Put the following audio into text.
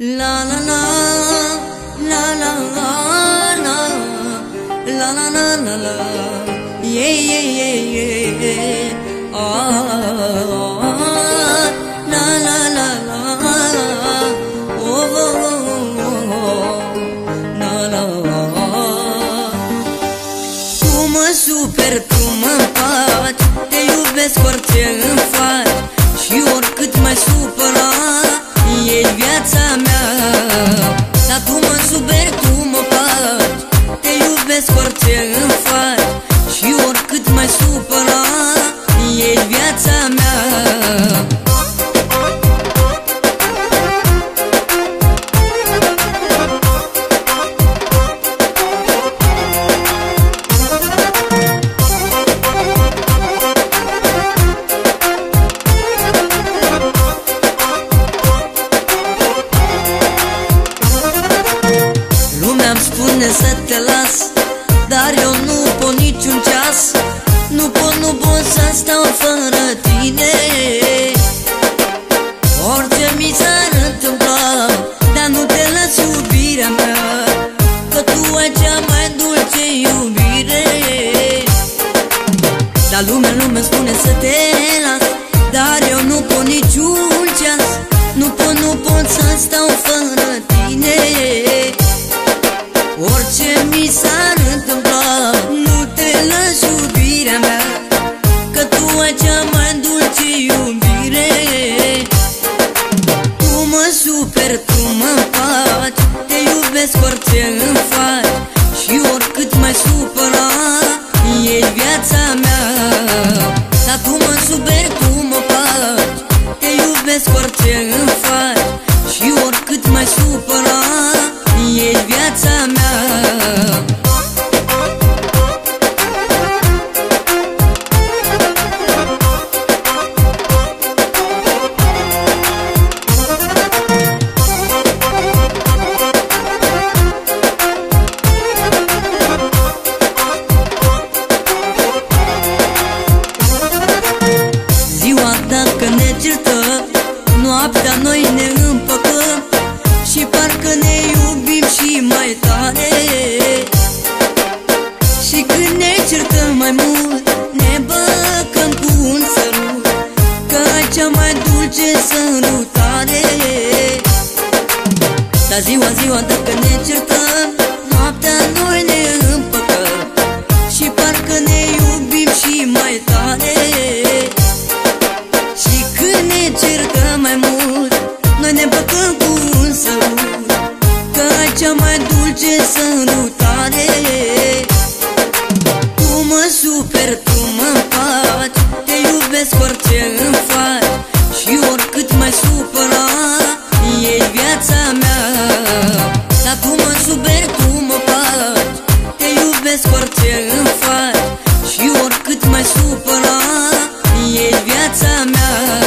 La la la la la la la la la la la la yeah yeah yeah yeah ah la la la la oh oh oh oh la la Tu mă super, tu mă faci Te iubesc orice viața mea. Dar tu mă super, tu mă faci. Te iubesc orice îmi faci spune să te las Dar eu nu pot niciun ceas. Nu pot, nu pot să stau fără tine. Orice mi s-ar întâmpla Dar nu te las iubirea mea Că tu ai cea mai dulce iubire. Dar lumea, lumea spune să te las Dar eu nu pot niciun ceas. Nu pot, nu pot să stau fără tu mă faci Te iubesc orice îmi faci Și oricât mai supărat E viața mea. Dar tu mă super, tu mă faci Te iubesc orice Dar ziua, ziua dacă ne certăm Noaptea noi ne împăcăm. Și parcă ne iubim și mai tare. Și când ne certăm mai mult Noi ne băcăm cu un sărut. Că ai cea mai dulce sărutare. Tu mă super, tu mă faci Te iubesc orice îmi faci cât mă supăra Ești viața mea.